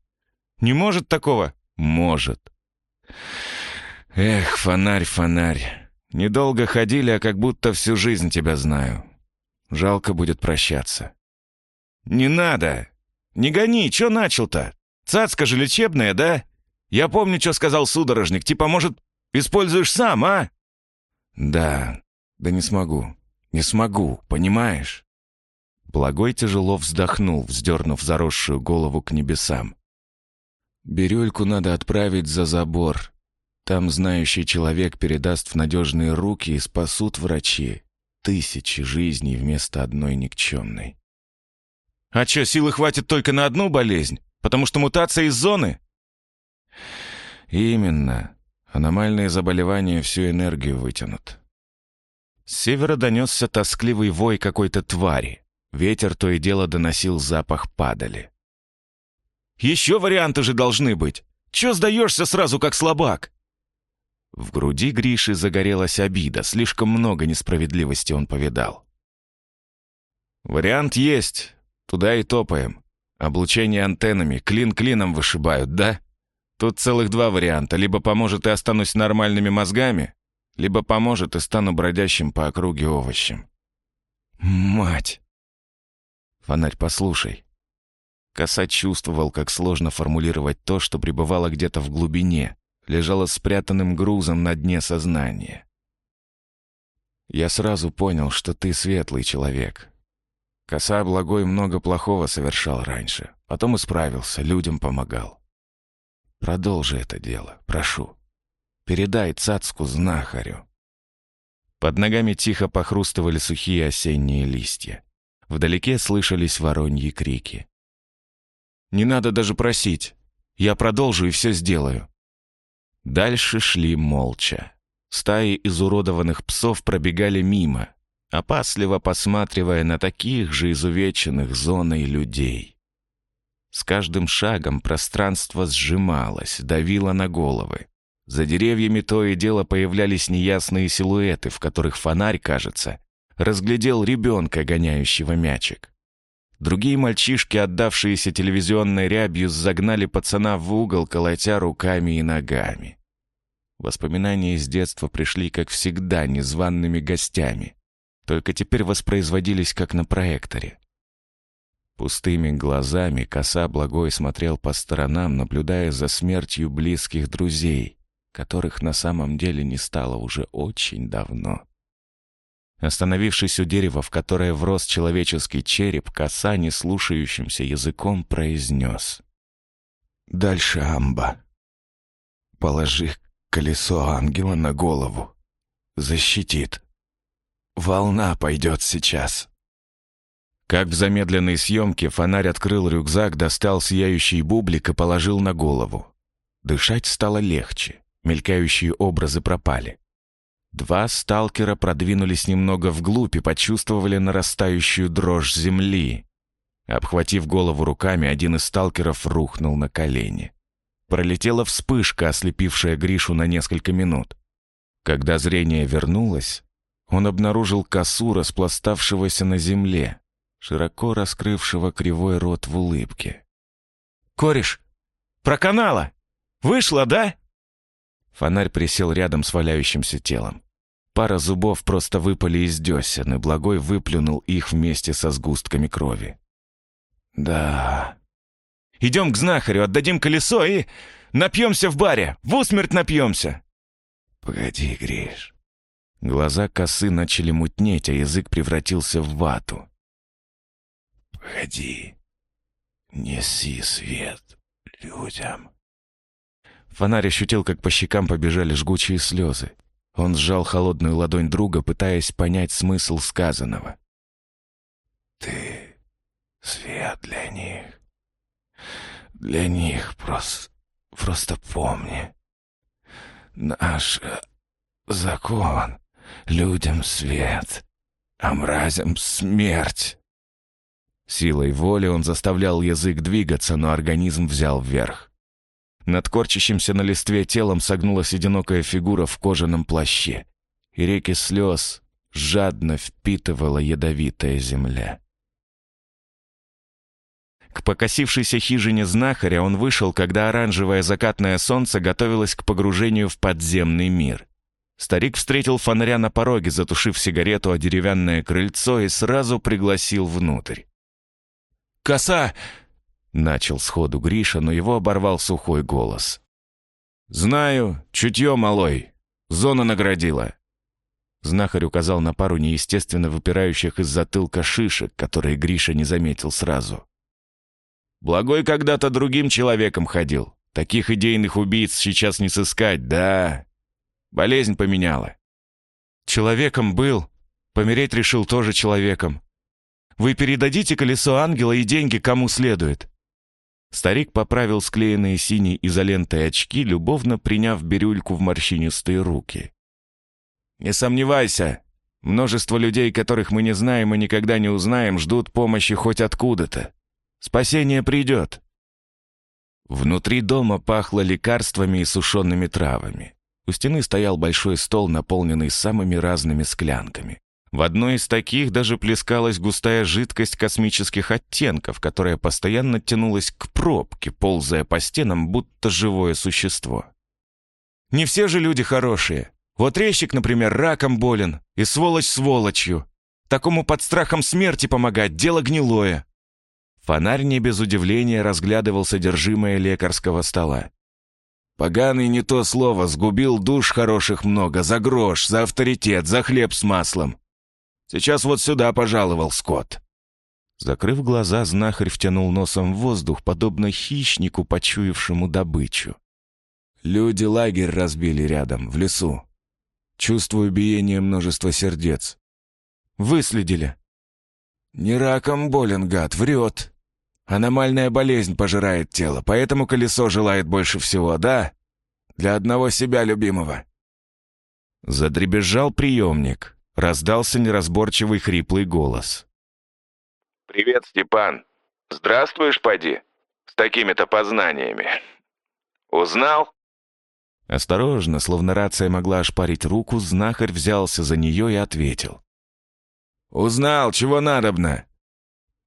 не может такого?» «Может». «Эх, фонарь, фонарь, недолго ходили, а как будто всю жизнь тебя знаю. Жалко будет прощаться». «Не надо! Не гони, чё начал-то? Цацка же лечебная, да? Я помню, что сказал судорожник, типа, может, Используешь сам, а?» «Да, да не смогу. Не смогу, понимаешь?» Благой тяжело вздохнул, вздернув заросшую голову к небесам. «Бирюльку надо отправить за забор. Там знающий человек передаст в надежные руки и спасут врачи. Тысячи жизней вместо одной никчемной». «А чё, силы хватит только на одну болезнь? Потому что мутация из зоны?» «Именно. Аномальные заболевания всю энергию вытянут. С севера донесся тоскливый вой какой-то твари. Ветер то и дело доносил запах падали. «Еще варианты же должны быть! Че сдаешься сразу, как слабак?» В груди Гриши загорелась обида, слишком много несправедливости он повидал. «Вариант есть. Туда и топаем. Облучение антеннами, клин клином вышибают, да?» Тут целых два варианта. Либо поможет и останусь нормальными мозгами, либо поможет и стану бродящим по округе овощем. Мать! Фонарь, послушай. Коса чувствовал, как сложно формулировать то, что пребывало где-то в глубине, лежало спрятанным грузом на дне сознания. Я сразу понял, что ты светлый человек. Коса благой много плохого совершал раньше, потом исправился, людям помогал. Продолжи это дело, прошу. Передай цацку знахарю». Под ногами тихо похрустывали сухие осенние листья. Вдалеке слышались вороньи крики. «Не надо даже просить. Я продолжу и все сделаю». Дальше шли молча. Стаи изуродованных псов пробегали мимо, опасливо посматривая на таких же изувеченных зоной людей. С каждым шагом пространство сжималось, давило на головы. За деревьями то и дело появлялись неясные силуэты, в которых фонарь, кажется, разглядел ребенка, гоняющего мячик. Другие мальчишки, отдавшиеся телевизионной рябью, загнали пацана в угол, колотя руками и ногами. Воспоминания из детства пришли, как всегда, незваными гостями. только теперь воспроизводились как на проекторе. Пустыми глазами коса Благой смотрел по сторонам, наблюдая за смертью близких друзей, которых на самом деле не стало уже очень давно. Остановившись у дерева, в которое врос человеческий череп, коса неслушающимся языком произнес. «Дальше амба. Положи колесо ангела на голову. Защитит. Волна пойдет сейчас». Как в замедленной съемке, фонарь открыл рюкзак, достал сияющий бублик и положил на голову. Дышать стало легче, мелькающие образы пропали. Два сталкера продвинулись немного вглубь и почувствовали нарастающую дрожь земли. Обхватив голову руками, один из сталкеров рухнул на колени. Пролетела вспышка, ослепившая Гришу на несколько минут. Когда зрение вернулось, он обнаружил косу, распластавшегося на земле, широко раскрывшего кривой рот в улыбке. «Кореш, проканала! Вышла, да?» Фонарь присел рядом с валяющимся телом. Пара зубов просто выпали из десен, и Благой выплюнул их вместе со сгустками крови. «Да...» «Идем к знахарю, отдадим колесо и... напьемся в баре! В усмерть напьемся!» «Погоди, Гриш». Глаза косы начали мутнеть, а язык превратился в вату. «Погоди. Неси свет людям». Фонарь ощутил, как по щекам побежали жгучие слезы. Он сжал холодную ладонь друга, пытаясь понять смысл сказанного. «Ты свет для них. Для них просто, просто помни. Наш э, закон. Людям свет, а мразям смерть». Силой воли он заставлял язык двигаться, но организм взял вверх. Над корчащимся на листве телом согнулась одинокая фигура в кожаном плаще, и реки слез жадно впитывала ядовитая земля. К покосившейся хижине знахаря он вышел, когда оранжевое закатное солнце готовилось к погружению в подземный мир. Старик встретил фонаря на пороге, затушив сигарету о деревянное крыльцо и сразу пригласил внутрь. «Коса! Начал сходу Гриша, но его оборвал сухой голос. «Знаю, чутье малой. Зона наградила». Знахарь указал на пару неестественно выпирающих из затылка шишек, которые Гриша не заметил сразу. «Благой когда-то другим человеком ходил. Таких идейных убийц сейчас не сыскать, да. Болезнь поменяла». «Человеком был. Помереть решил тоже человеком. Вы передадите колесо ангела и деньги кому следует?» Старик поправил склеенные синей изолентой очки, любовно приняв бирюльку в морщинистые руки. «Не сомневайся, множество людей, которых мы не знаем и никогда не узнаем, ждут помощи хоть откуда-то. Спасение придет». Внутри дома пахло лекарствами и сушеными травами. У стены стоял большой стол, наполненный самыми разными склянками. В одной из таких даже плескалась густая жидкость космических оттенков, которая постоянно тянулась к пробке, ползая по стенам, будто живое существо. «Не все же люди хорошие. Вот резчик, например, раком болен, и сволочь сволочью. Такому под страхом смерти помогать — дело гнилое». Фонарь не без удивления разглядывал содержимое лекарского стола. «Поганый не то слово, сгубил душ хороших много, за грош, за авторитет, за хлеб с маслом. Сейчас вот сюда пожаловал Скотт». Закрыв глаза, знахарь втянул носом в воздух, подобно хищнику, почуявшему добычу. «Люди лагерь разбили рядом, в лесу. Чувствую биение множества сердец». «Выследили». «Не раком болен, гад, врет. Аномальная болезнь пожирает тело, поэтому колесо желает больше всего, да? Для одного себя любимого». Задребезжал приемник. Раздался неразборчивый хриплый голос. «Привет, Степан. Здравствуешь, поди? С такими-то познаниями. Узнал?» Осторожно, словно рация могла ошпарить руку, знахарь взялся за нее и ответил. «Узнал, чего надобно?»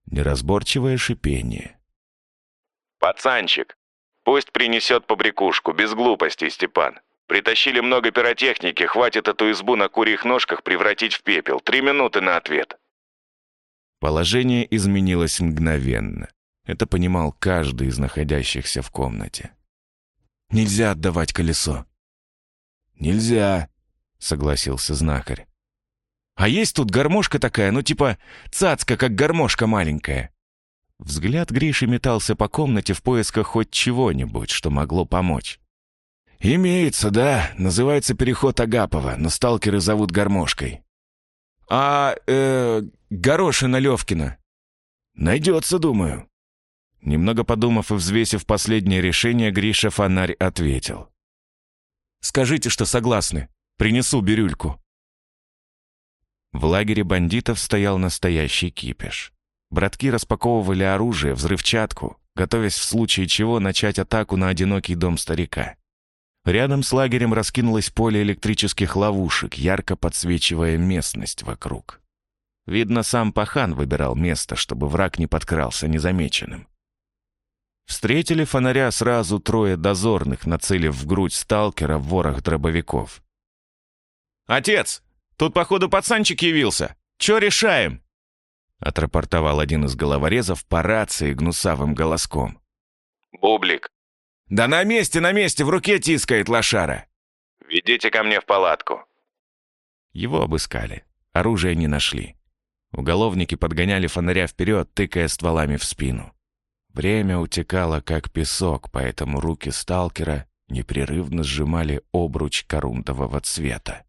Неразборчивое шипение. «Пацанчик, пусть принесет побрякушку, без глупостей, Степан. Притащили много пиротехники, хватит эту избу на курьих ножках превратить в пепел. Три минуты на ответ». Положение изменилось мгновенно. Это понимал каждый из находящихся в комнате. «Нельзя отдавать колесо». «Нельзя», — согласился знахарь. «А есть тут гармошка такая, ну типа цацка, как гармошка маленькая». Взгляд Гриши метался по комнате в поисках хоть чего-нибудь, что могло помочь. «Имеется, да. Называется переход Агапова, но сталкеры зовут гармошкой». «А, э, горошина Левкина?» «Найдется, думаю». Немного подумав и взвесив последнее решение, Гриша фонарь ответил. «Скажите, что согласны. Принесу бирюльку». В лагере бандитов стоял настоящий кипиш. Братки распаковывали оружие, взрывчатку, готовясь в случае чего начать атаку на одинокий дом старика. Рядом с лагерем раскинулось поле электрических ловушек, ярко подсвечивая местность вокруг. Видно, сам пахан выбирал место, чтобы враг не подкрался незамеченным. Встретили фонаря сразу трое дозорных, нацелив в грудь сталкера в ворох дробовиков. «Отец, тут, походу, пацанчик явился. Чё решаем?» отрапортовал один из головорезов по рации гнусавым голоском. «Бублик, «Да на месте, на месте, в руке тискает лошара!» «Ведите ко мне в палатку». Его обыскали. Оружия не нашли. Уголовники подгоняли фонаря вперед, тыкая стволами в спину. Время утекало, как песок, поэтому руки сталкера непрерывно сжимали обруч корундового цвета.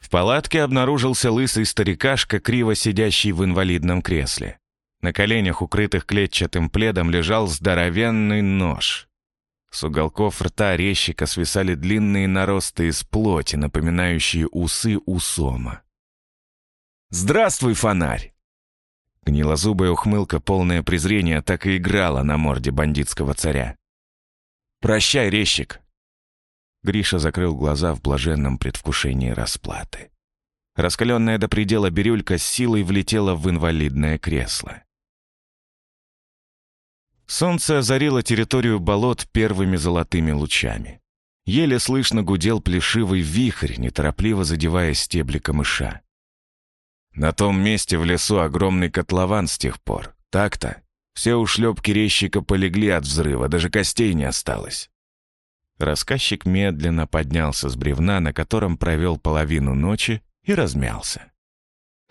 В палатке обнаружился лысый старикашка, криво сидящий в инвалидном кресле. На коленях, укрытых клетчатым пледом, лежал здоровенный нож. С уголков рта резчика свисали длинные наросты из плоти, напоминающие усы усома. «Здравствуй, фонарь!» Гнилозубая ухмылка, полное презрения, так и играла на морде бандитского царя. «Прощай, резчик!» Гриша закрыл глаза в блаженном предвкушении расплаты. Раскаленная до предела бирюлька с силой влетела в инвалидное кресло. Солнце озарило территорию болот первыми золотыми лучами. Еле слышно гудел плешивый вихрь, неторопливо задевая стебли камыша. На том месте в лесу огромный котлован с тех пор. Так-то. Все ушлепки резчика полегли от взрыва, даже костей не осталось. Рассказчик медленно поднялся с бревна, на котором провел половину ночи, и размялся.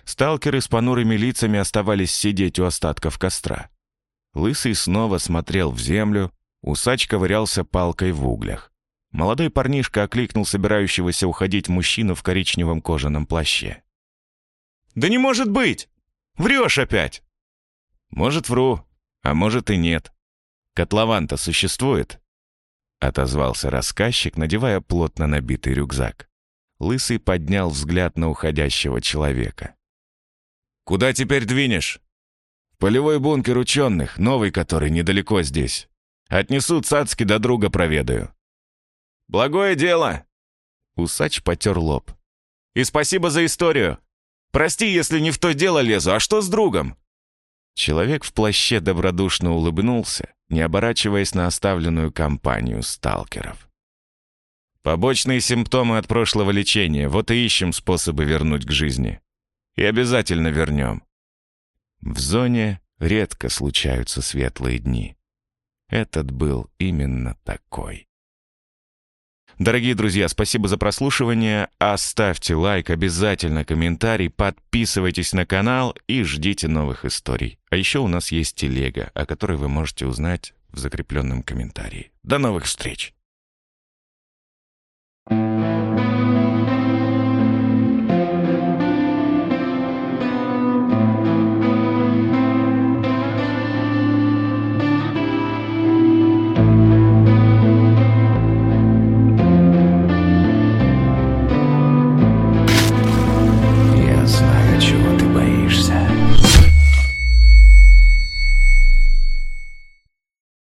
Сталкеры с понурыми лицами оставались сидеть у остатков костра. Лысый снова смотрел в землю, усач ковырялся палкой в углях. Молодой парнишка окликнул собирающегося уходить мужчину в коричневом кожаном плаще. «Да не может быть! Врешь опять!» «Может, вру, а может и нет. Котлован-то существует?» Отозвался рассказчик, надевая плотно набитый рюкзак. Лысый поднял взгляд на уходящего человека. «Куда теперь двинешь?» Полевой бункер ученых, новый который недалеко здесь. Отнесу цацки до друга проведаю». «Благое дело!» Усач потер лоб. «И спасибо за историю. Прости, если не в то дело лезу, а что с другом?» Человек в плаще добродушно улыбнулся, не оборачиваясь на оставленную компанию сталкеров. «Побочные симптомы от прошлого лечения, вот и ищем способы вернуть к жизни. И обязательно вернем. В зоне редко случаются светлые дни. Этот был именно такой. Дорогие друзья, спасибо за прослушивание. Оставьте лайк, обязательно комментарий, подписывайтесь на канал и ждите новых историй. А еще у нас есть телега, о которой вы можете узнать в закрепленном комментарии. До новых встреч! Thank you.